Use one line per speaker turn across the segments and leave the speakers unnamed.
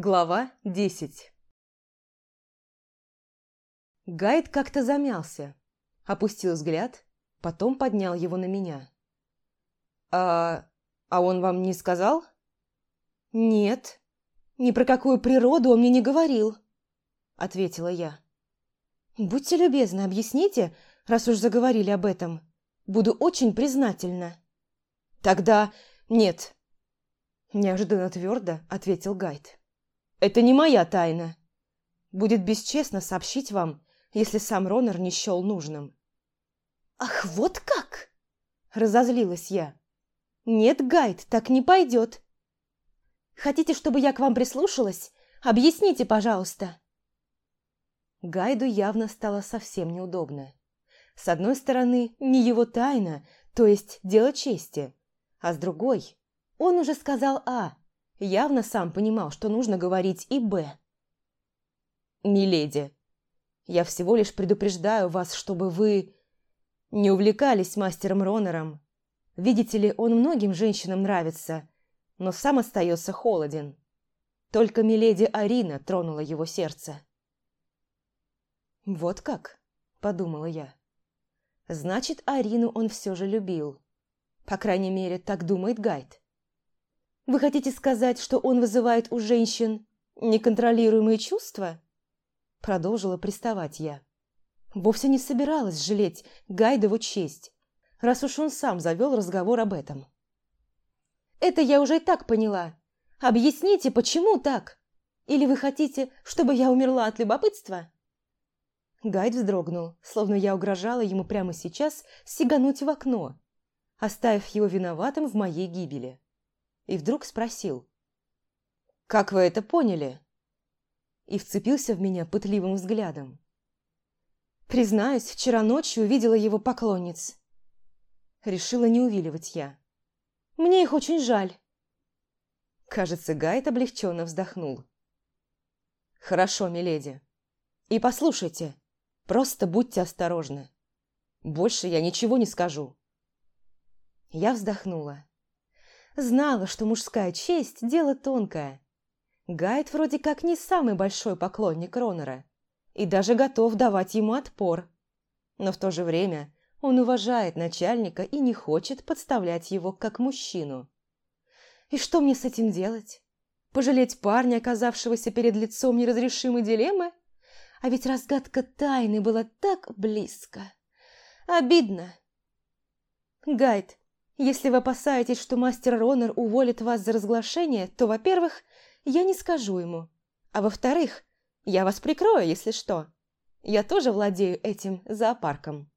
Глава 10 Гайд как-то замялся, опустил взгляд, потом поднял его на меня. «А... а он вам не сказал?» «Нет, ни про какую природу он мне не говорил», — ответила я. «Будьте любезны, объясните, раз уж заговорили об этом. Буду очень признательна». «Тогда нет», — неожиданно твердо ответил Гайд. Это не моя тайна. Будет бесчестно сообщить вам, если сам Ронер не счел нужным. Ах, вот как! Разозлилась я. Нет, Гайд, так не пойдет. Хотите, чтобы я к вам прислушалась? Объясните, пожалуйста. Гайду явно стало совсем неудобно. С одной стороны, не его тайна, то есть дело чести, а с другой, он уже сказал «а», явно сам понимал, что нужно говорить и «Б». «Миледи, я всего лишь предупреждаю вас, чтобы вы не увлекались мастером Ронором. Видите ли, он многим женщинам нравится, но сам остается холоден. Только миледи Арина тронула его сердце». «Вот как?» – подумала я. «Значит, Арину он все же любил. По крайней мере, так думает Гайд». Вы хотите сказать, что он вызывает у женщин неконтролируемые чувства?» Продолжила приставать я. Вовсе не собиралась жалеть Гайдову честь, раз уж он сам завел разговор об этом. «Это я уже и так поняла. Объясните, почему так? Или вы хотите, чтобы я умерла от любопытства?» Гайд вздрогнул, словно я угрожала ему прямо сейчас сигануть в окно, оставив его виноватым в моей гибели и вдруг спросил. «Как вы это поняли?» И вцепился в меня пытливым взглядом. Признаюсь, вчера ночью увидела его поклонниц. Решила не увиливать я. Мне их очень жаль. Кажется, Гайд облегченно вздохнул. Хорошо, миледи. И послушайте, просто будьте осторожны. Больше я ничего не скажу. Я вздохнула. Знала, что мужская честь – дело тонкое. Гайд вроде как не самый большой поклонник Ронора и даже готов давать ему отпор. Но в то же время он уважает начальника и не хочет подставлять его как мужчину. И что мне с этим делать? Пожалеть парня, оказавшегося перед лицом неразрешимой дилеммы? А ведь разгадка тайны была так близко. Обидно. Гайд, если вы опасаетесь, что мастер Ронер уволит вас за разглашение, то, во-первых, я не скажу ему. А во-вторых, я вас прикрою, если что. Я тоже владею этим зоопарком.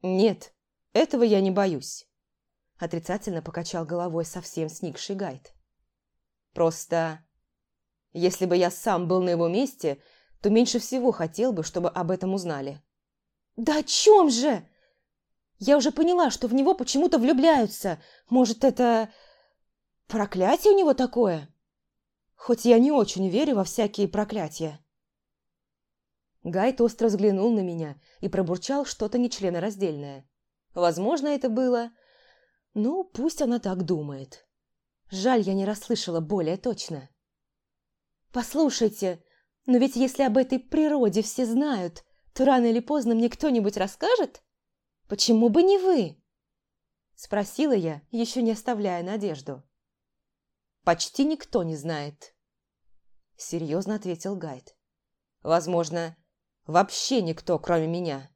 Нет, этого я не боюсь. Отрицательно покачал головой совсем сникший гайд. Просто, если бы я сам был на его месте, то меньше всего хотел бы, чтобы об этом узнали. «Да о чем же?» Я уже поняла, что в него почему-то влюбляются. Может, это... проклятие у него такое? Хоть я не очень верю во всякие проклятия. Гайд остро взглянул на меня и пробурчал что-то нечленораздельное. Возможно, это было... Ну, пусть она так думает. Жаль, я не расслышала более точно. «Послушайте, но ведь если об этой природе все знают, то рано или поздно мне кто-нибудь расскажет?» Почему бы не вы?» Спросила я, еще не оставляя надежду. «Почти никто не знает», – серьезно ответил гайд. «Возможно, вообще никто, кроме меня.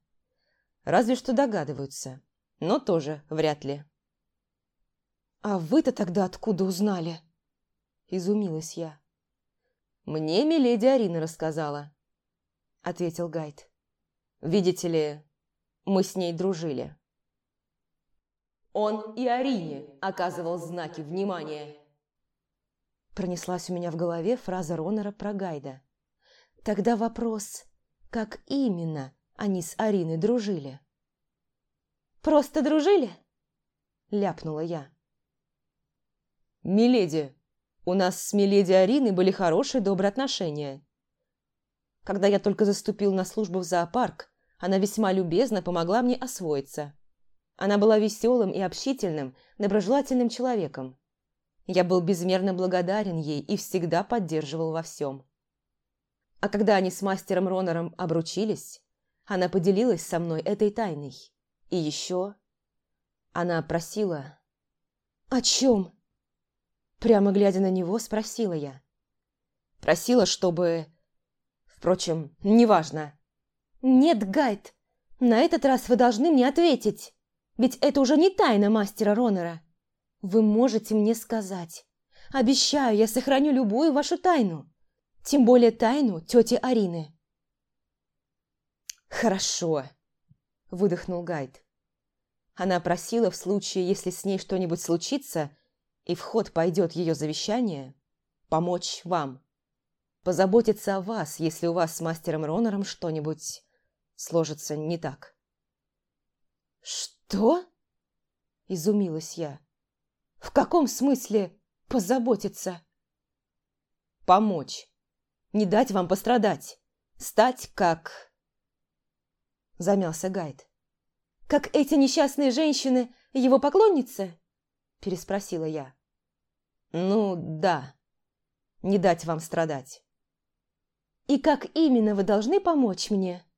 Разве что догадываются, но тоже вряд ли». «А вы-то тогда откуда узнали?» – изумилась я. «Мне миледи Арина рассказала», – ответил гайд. «Видите ли, мы с ней дружили. Он и Арине оказывал знаки внимания. Пронеслась у меня в голове фраза Ронора про Гайда. Тогда вопрос, как именно они с Ариной дружили? «Просто дружили?» – ляпнула я. «Миледи, у нас с Миледи Ариной были хорошие добрые отношения. Когда я только заступил на службу в зоопарк, она весьма любезно помогла мне освоиться. Она была веселым и общительным, доброжелательным человеком. Я был безмерно благодарен ей и всегда поддерживал во всем. А когда они с мастером Ронором обручились, она поделилась со мной этой тайной. И еще... Она просила... «О чем?» Прямо глядя на него, спросила я. Просила, чтобы... Впрочем, неважно. «Нет, Гайд, на этот раз вы должны мне ответить, ведь это уже не тайна мастера Ронера. Вы можете мне сказать. Обещаю, я сохраню любую вашу тайну, тем более тайну тети Арины». «Хорошо», – выдохнул Гайд. Она просила в случае, если с ней что-нибудь случится, и в ход пойдет ее завещание, помочь вам. Позаботиться о вас, если у вас с мастером Ронером что-нибудь сложится не так. «Что?» – изумилась я. «В каком смысле позаботиться?» «Помочь. Не дать вам пострадать. Стать как...» Замялся гайд. «Как эти несчастные женщины его поклонницы?» – переспросила я. «Ну, да. Не дать вам страдать». «И как именно вы должны помочь мне?»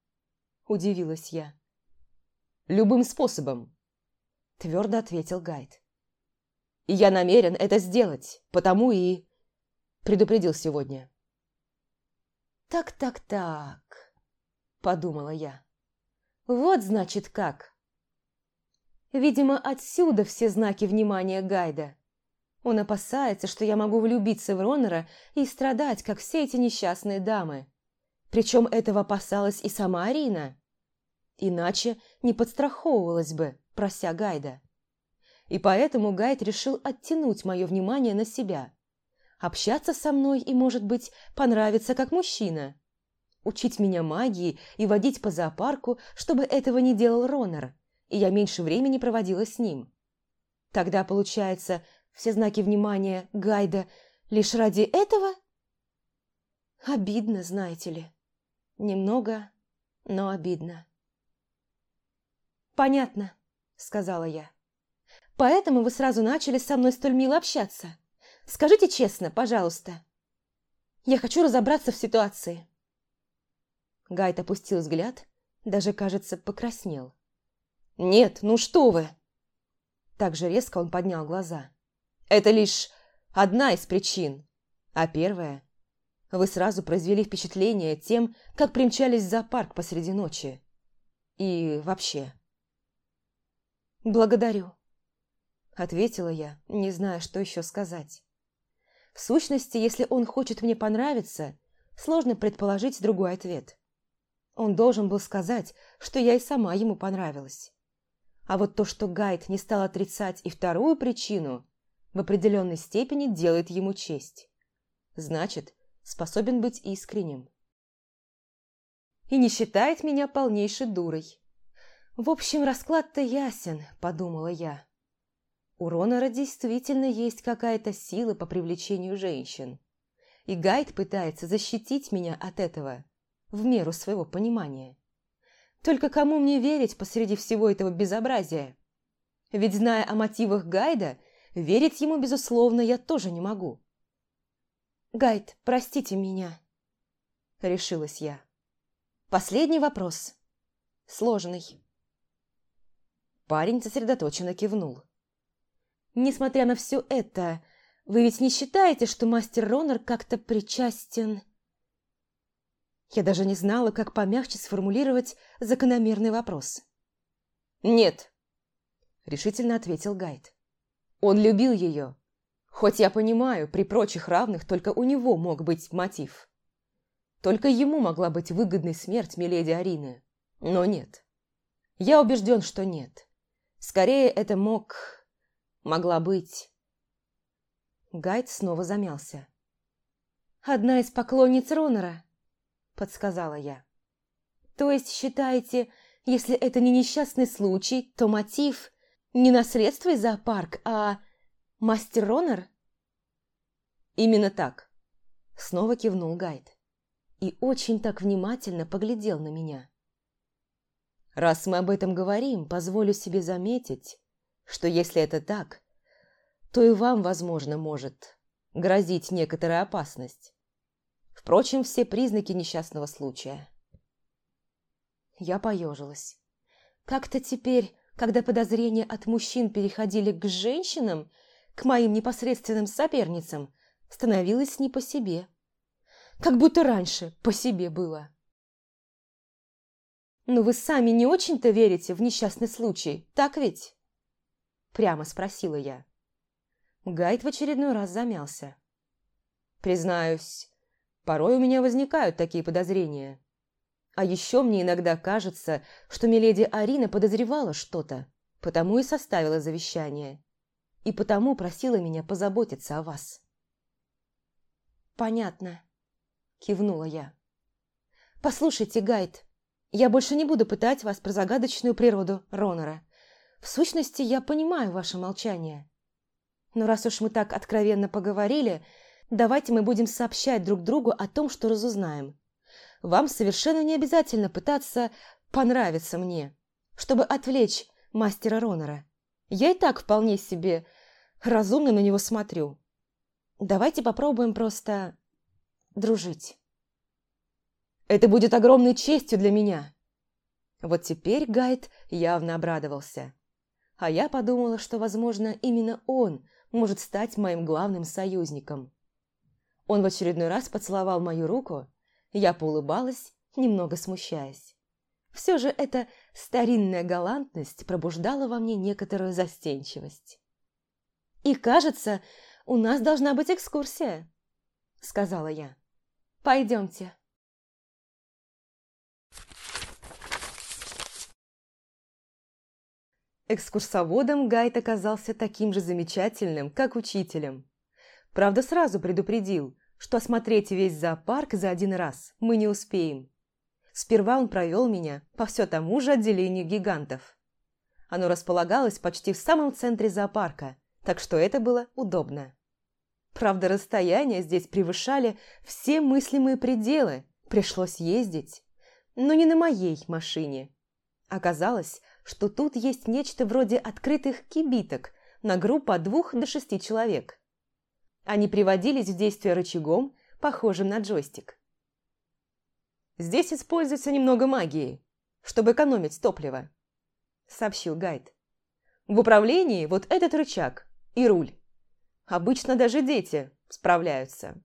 – удивилась я. «Любым способом», – твердо ответил гайд. «И я намерен это сделать, потому и...» – предупредил сегодня. «Так-так-так», – подумала я. «Вот значит как». Видимо, отсюда все знаки внимания Гайда. Он опасается, что я могу влюбиться в Ронора и страдать, как все эти несчастные дамы. Причем этого опасалась и сама Арина. Иначе не подстраховывалась бы, прося Гайда. И поэтому Гайд решил оттянуть мое внимание на себя. Общаться со мной и, может быть, понравиться как мужчина. Учить меня магии и водить по зоопарку, чтобы этого не делал Ронар, и я меньше времени проводила с ним. Тогда, получается, все знаки внимания Гайда лишь ради этого? Обидно, знаете ли немного, но обидно. «Понятно», — сказала я. «Поэтому вы сразу начали со мной столь мило общаться. Скажите честно, пожалуйста. Я хочу разобраться в ситуации». Гайд опустил взгляд, даже, кажется, покраснел. «Нет, ну что вы!» Так же резко он поднял глаза. «Это лишь одна из причин, а первая вы сразу произвели впечатление тем, как примчались в зоопарк посреди ночи. И вообще. «Благодарю», — ответила я, не зная, что еще сказать. В сущности, если он хочет мне понравиться, сложно предположить другой ответ. Он должен был сказать, что я и сама ему понравилась. А вот то, что Гайд не стал отрицать и вторую причину, в определенной степени делает ему честь. Значит, способен быть искренним. И не считает меня полнейшей дурой. В общем, расклад-то ясен, подумала я. У Ронора действительно есть какая-то сила по привлечению женщин. И Гайд пытается защитить меня от этого, в меру своего понимания. Только кому мне верить посреди всего этого безобразия? Ведь, зная о мотивах Гайда, верить ему, безусловно, я тоже не могу. Гайд, простите меня!» Решилась я. «Последний вопрос. Сложный». Парень сосредоточенно кивнул. «Несмотря на все это, вы ведь не считаете, что мастер Ронар как-то причастен...» Я даже не знала, как помягче сформулировать закономерный вопрос. «Нет», — решительно ответил Гайд. «Он любил ее, Хоть я понимаю, при прочих равных только у него мог быть мотив. Только ему могла быть выгодной смерть миледи Арины. Но нет. Я убежден, что нет. Скорее, это мог... могла быть... Гайд снова замялся. «Одна из поклонниц Ронора», — подсказала я. «То есть, считаете, если это не несчастный случай, то мотив не наследство из зоопарк, а мастер Ронор?» «Именно так», — снова кивнул гайд. И очень так внимательно поглядел на меня. «Раз мы об этом говорим, позволю себе заметить, что если это так, то и вам, возможно, может грозить некоторая опасность. Впрочем, все признаки несчастного случая». Я поежилась. Как-то теперь, когда подозрения от мужчин переходили к женщинам, к моим непосредственным соперницам, становилось не по себе. Как будто раньше по себе было. «Но вы сами не очень-то верите в несчастный случай, так ведь?» Прямо спросила я. Гайд в очередной раз замялся. «Признаюсь, порой у меня возникают такие подозрения. А еще мне иногда кажется, что миледи Арина подозревала что-то, потому и составила завещание, и потому просила меня позаботиться о вас» понятно», — кивнула я. «Послушайте, Гайд, я больше не буду пытать вас про загадочную природу Ронора. В сущности, я понимаю ваше молчание. Но раз уж мы так откровенно поговорили, давайте мы будем сообщать друг другу о том, что разузнаем. Вам совершенно не обязательно пытаться понравиться мне, чтобы отвлечь мастера Ронора. Я и так вполне себе разумно на него смотрю». Давайте попробуем просто дружить. Это будет огромной честью для меня. Вот теперь Гайд явно обрадовался. А я подумала, что, возможно, именно он может стать моим главным союзником. Он в очередной раз поцеловал мою руку, я поулыбалась, немного смущаясь. Все же эта старинная галантность пробуждала во мне некоторую застенчивость. И кажется, у нас должна быть экскурсия», — сказала я. «Пойдемте». Экскурсоводом Гайд оказался таким же замечательным, как учителем. Правда, сразу предупредил, что осмотреть весь зоопарк за один раз мы не успеем. Сперва он провел меня по все тому же отделению гигантов. Оно располагалось почти в самом центре зоопарка – так что это было удобно. Правда, расстояния здесь превышали все мыслимые пределы, пришлось ездить, но не на моей машине. Оказалось, что тут есть нечто вроде открытых кибиток на группу от двух до шести человек. Они приводились в действие рычагом, похожим на джойстик. «Здесь используется немного магии, чтобы экономить топливо», — сообщил гайд. «В управлении вот этот рычаг, и руль. Обычно даже дети справляются.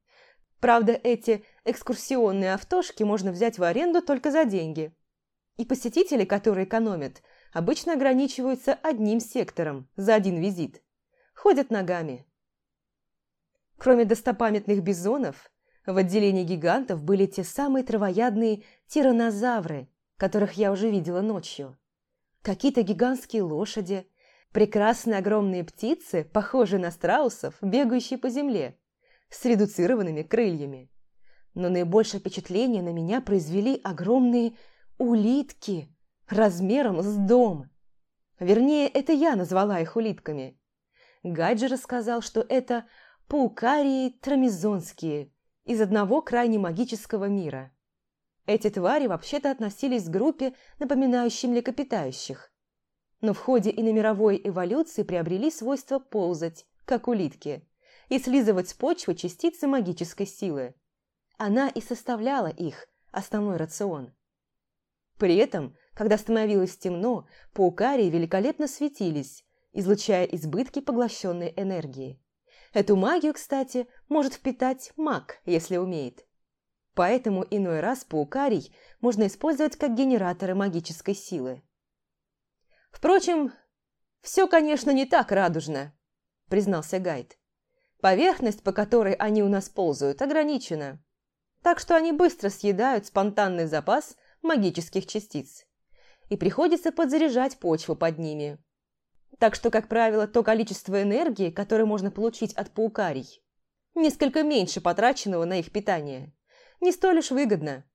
Правда, эти экскурсионные автошки можно взять в аренду только за деньги. И посетители, которые экономят, обычно ограничиваются одним сектором за один визит. Ходят ногами. Кроме достопамятных бизонов, в отделении гигантов были те самые травоядные тиранозавры, которых я уже видела ночью. Какие-то гигантские лошади – прекрасные огромные птицы, похожие на страусов, бегающие по земле, с редуцированными крыльями. Но наибольшее впечатление на меня произвели огромные улитки размером с дом. Вернее, это я назвала их улитками. Гаджи рассказал, что это паукарии трамизонские из одного крайне магического мира. Эти твари вообще-то относились к группе, напоминающей млекопитающих – но в ходе иномировой эволюции приобрели свойство ползать, как улитки, и слизывать с почвы частицы магической силы. Она и составляла их, основной рацион. При этом, когда становилось темно, паукарии великолепно светились, излучая избытки поглощенной энергии. Эту магию, кстати, может впитать маг, если умеет. Поэтому иной раз паукарий можно использовать как генераторы магической силы. Впрочем, все, конечно, не так радужно, признался Гайд. Поверхность, по которой они у нас ползают, ограничена. Так что они быстро съедают спонтанный запас магических частиц. И приходится подзаряжать почву под ними. Так что, как правило, то количество энергии, которое можно получить от паукарий, несколько меньше потраченного на их питание. Не столь уж выгодно.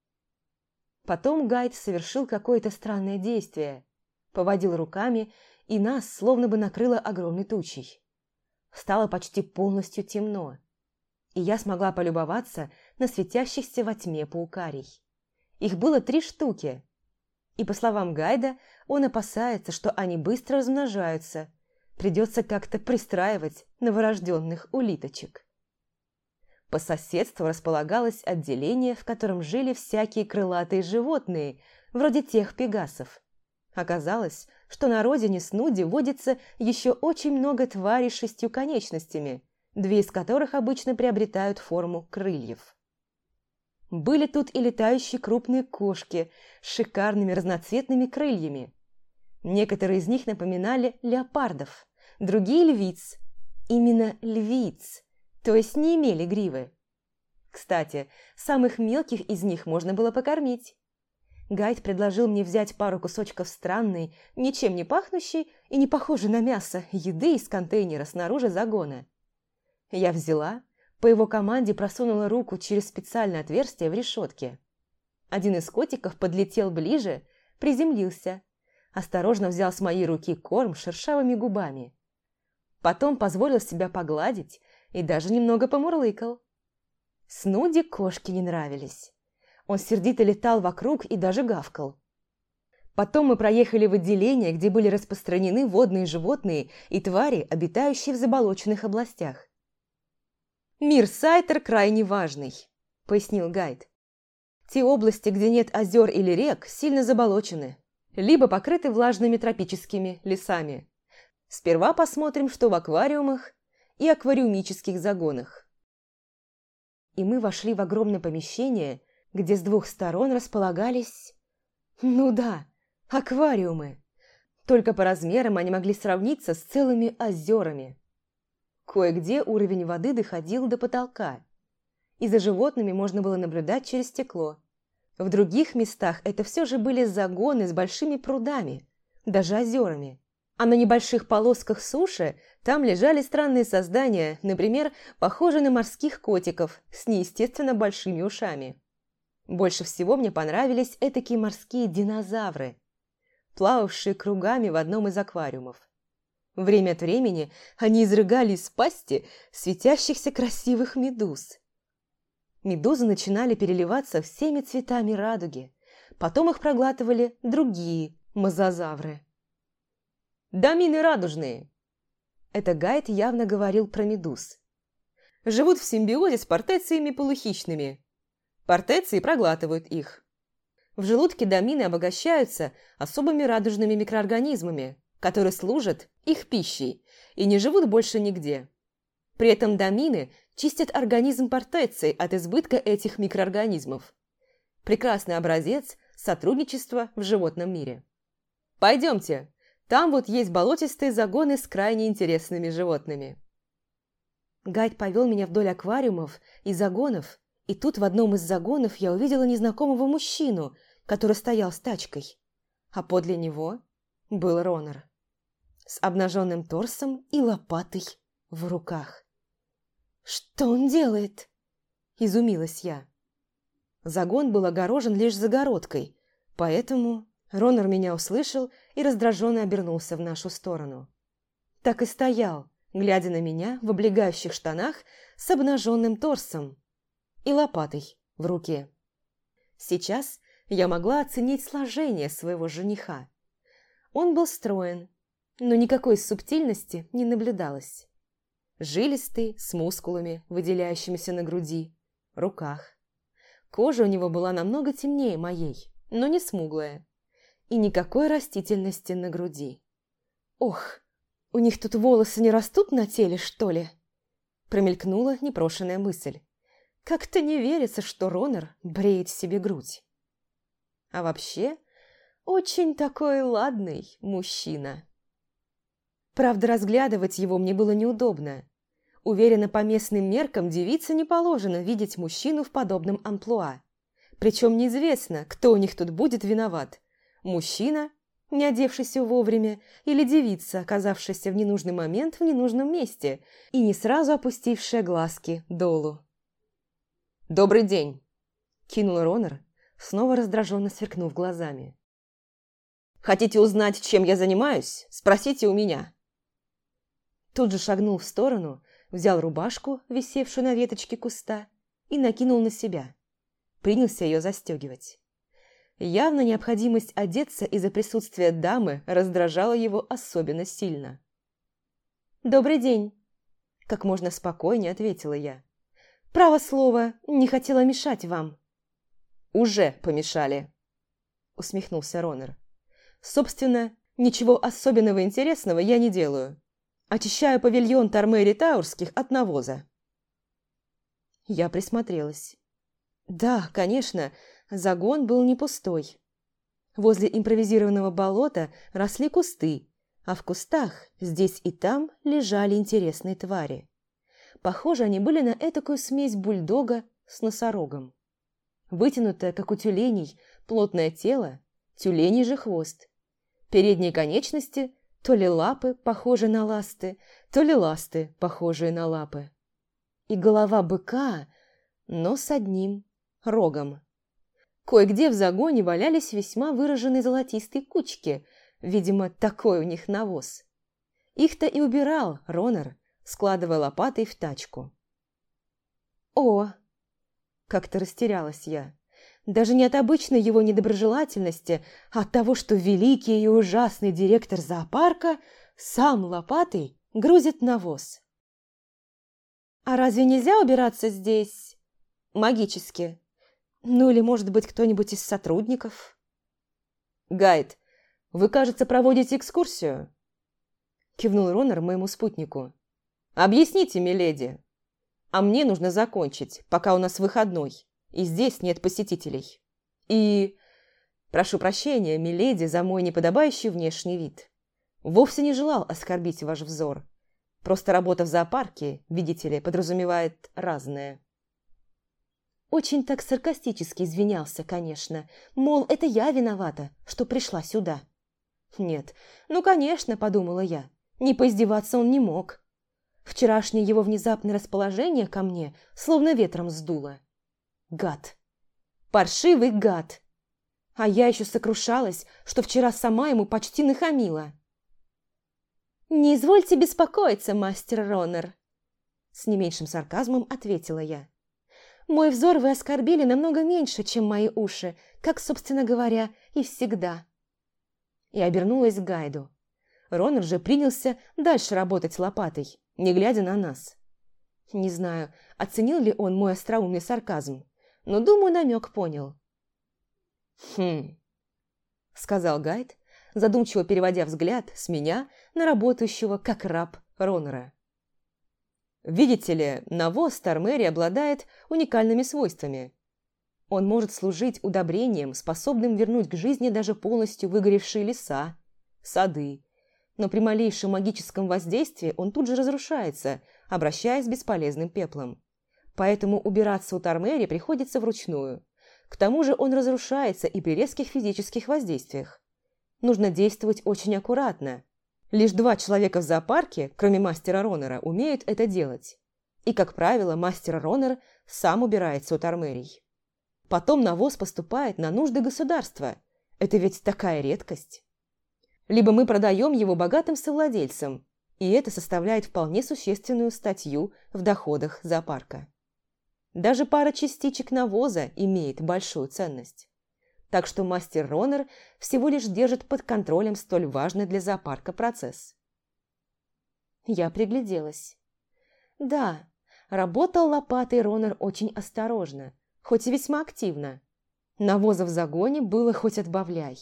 Потом Гайд совершил какое-то странное действие – поводил руками, и нас словно бы накрыло огромной тучей. Стало почти полностью темно, и я смогла полюбоваться на светящихся во тьме паукарий. Их было три штуки, и, по словам Гайда, он опасается, что они быстро размножаются, придется как-то пристраивать новорожденных улиточек. По соседству располагалось отделение, в котором жили всякие крылатые животные, вроде тех пегасов, Оказалось, что на родине Снуди водится еще очень много тварей с шестью конечностями, две из которых обычно приобретают форму крыльев. Были тут и летающие крупные кошки с шикарными разноцветными крыльями. Некоторые из них напоминали леопардов, другие – львиц. Именно львиц, то есть не имели гривы. Кстати, самых мелких из них можно было покормить. Гайд предложил мне взять пару кусочков странной, ничем не пахнущей и не похожей на мясо, еды из контейнера снаружи загона. Я взяла, по его команде просунула руку через специальное отверстие в решетке. Один из котиков подлетел ближе, приземлился, осторожно взял с моей руки корм шершавыми губами. Потом позволил себя погладить и даже немного помурлыкал. Снуди кошки не нравились. Он сердито летал вокруг и даже гавкал. Потом мы проехали в отделение, где были распространены водные животные и твари, обитающие в заболоченных областях. «Мир Сайтер крайне важный», – пояснил гайд. «Те области, где нет озер или рек, сильно заболочены, либо покрыты влажными тропическими лесами. Сперва посмотрим, что в аквариумах и аквариумических загонах». И мы вошли в огромное помещение – где с двух сторон располагались... Ну да, аквариумы. Только по размерам они могли сравниться с целыми озерами. Кое-где уровень воды доходил до потолка, и за животными можно было наблюдать через стекло. В других местах это все же были загоны с большими прудами, даже озерами. А на небольших полосках суши там лежали странные создания, например, похожие на морских котиков с неестественно большими ушами. Больше всего мне понравились этакие морские динозавры, плававшие кругами в одном из аквариумов. Время от времени они изрыгали из пасти светящихся красивых медуз. Медузы начинали переливаться всеми цветами радуги. Потом их проглатывали другие мозазавры. «Домины радужные!» Это гайд явно говорил про медуз. «Живут в симбиозе с портециями полухищными, Портеции проглатывают их. В желудке домины обогащаются особыми радужными микроорганизмами, которые служат их пищей и не живут больше нигде. При этом домины чистят организм портеций от избытка этих микроорганизмов. Прекрасный образец сотрудничества в животном мире. Пойдемте, там вот есть болотистые загоны с крайне интересными животными. Гайд повел меня вдоль аквариумов и загонов, и тут в одном из загонов я увидела незнакомого мужчину, который стоял с тачкой. А подле него был Ронор. С обнаженным торсом и лопатой в руках. «Что он делает?» – изумилась я. Загон был огорожен лишь загородкой, поэтому Ронор меня услышал и раздраженно обернулся в нашу сторону. Так и стоял, глядя на меня в облегающих штанах с обнаженным торсом и лопатой в руке. Сейчас я могла оценить сложение своего жениха. Он был строен, но никакой субтильности не наблюдалось. Жилистый, с мускулами, выделяющимися на груди, руках. Кожа у него была намного темнее моей, но не смуглая. И никакой растительности на груди. «Ох, у них тут волосы не растут на теле, что ли?» Промелькнула непрошенная мысль. Как-то не верится, что Ронер бреет себе грудь. А вообще, очень такой ладный мужчина. Правда, разглядывать его мне было неудобно. Уверена, по местным меркам девице не положено видеть мужчину в подобном амплуа. Причем неизвестно, кто у них тут будет виноват. Мужчина, не одевшийся вовремя, или девица, оказавшаяся в ненужный момент в ненужном месте и не сразу опустившая глазки долу. «Добрый день!» – кинул Ронер, снова раздраженно сверкнув глазами. «Хотите узнать, чем я занимаюсь? Спросите у меня!» Тут же шагнул в сторону, взял рубашку, висевшую на веточке куста, и накинул на себя. Принялся ее застегивать. Явно необходимость одеться из-за присутствия дамы раздражала его особенно сильно. «Добрый день!» – как можно спокойнее ответила я. Право слово, не хотела мешать вам».
«Уже помешали», — усмехнулся Ронер.
«Собственно, ничего особенного интересного я не делаю. Очищаю павильон Тормери Таурских от навоза». Я присмотрелась. Да, конечно, загон был не пустой. Возле импровизированного болота росли кусты, а в кустах здесь и там лежали интересные твари. Похоже, они были на этакую смесь бульдога с носорогом. Вытянутое, как у тюленей, плотное тело, тюленей же хвост. Передние конечности – то ли лапы, похожие на ласты, то ли ласты, похожие на лапы. И голова быка, но с одним рогом. Кое-где в загоне валялись весьма выраженные золотистые кучки, видимо, такой у них навоз. Их-то и убирал Ронар. – складывая лопатой в тачку. «О!» – как-то растерялась я. Даже не от обычной его недоброжелательности, а от того, что великий и ужасный директор зоопарка сам лопатой грузит навоз. «А разве нельзя убираться здесь?» «Магически. Ну или, может быть, кто-нибудь из сотрудников?»
«Гайд, вы, кажется, проводите экскурсию?» Кивнул Ронар моему спутнику. Объясните, миледи. А мне нужно закончить, пока у нас выходной, и здесь нет посетителей. И... Прошу прощения, миледи, за мой неподобающий внешний вид. Вовсе не желал оскорбить ваш взор. Просто работа в зоопарке, видите ли, подразумевает разное.
Очень так саркастически извинялся, конечно. Мол, это я виновата, что пришла сюда. Нет, ну, конечно, подумала я. Не поиздеваться он не мог. Вчерашнее его внезапное расположение ко мне словно ветром сдуло. Гад. Паршивый гад. А я еще сокрушалась, что вчера сама ему почти нахамила. «Не извольте беспокоиться, мастер Ронер», — с не меньшим сарказмом ответила я. «Мой взор вы оскорбили намного меньше, чем мои уши, как, собственно говоря, и всегда». И обернулась к гайду. Ронер же принялся дальше работать лопатой не глядя на нас. Не знаю, оценил ли он мой остроумный сарказм, но, думаю, намек понял.
«Хм», — сказал гайд, задумчиво переводя взгляд с меня на работающего как раб Ронора. Видите ли, навоз Тармери обладает уникальными свойствами. Он может служить удобрением, способным вернуть к жизни даже полностью выгоревшие леса, сады, но при малейшем магическом воздействии он тут же разрушается, обращаясь бесполезным пеплом. Поэтому убираться у Тормери приходится вручную. К тому же он разрушается и при резких физических воздействиях. Нужно действовать очень аккуратно. Лишь два человека в зоопарке, кроме мастера Ронера, умеют это делать. И, как правило, мастер Ронер сам убирается у Тормерий. Потом навоз поступает на нужды государства. Это ведь такая редкость либо мы продаем его богатым совладельцам, и это составляет вполне существенную статью в доходах зоопарка. Даже пара частичек навоза имеет большую ценность. Так что мастер Ронер всего лишь держит под контролем столь важный для зоопарка процесс. Я пригляделась. Да, работал лопатой Ронер очень осторожно, хоть и весьма активно. Навоза в загоне было хоть отбавляй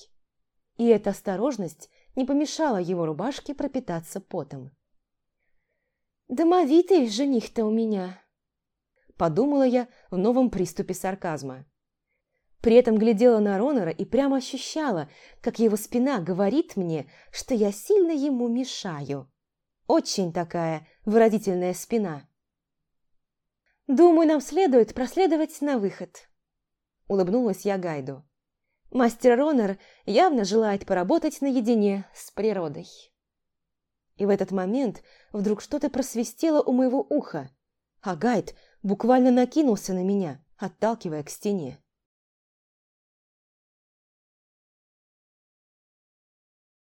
и эта осторожность не помешала его рубашке пропитаться потом. «Домовитый жених-то у меня!» Подумала я в новом приступе сарказма. При этом глядела на Ронора и прямо ощущала, как его спина говорит мне, что я сильно ему мешаю. Очень такая выразительная спина. «Думаю, нам следует проследовать на выход», — улыбнулась я Гайду. Мастер Ронер явно желает поработать наедине с природой. И в этот момент вдруг что-то просвистело у моего уха, а Гайд буквально накинулся на меня, отталкивая к стене.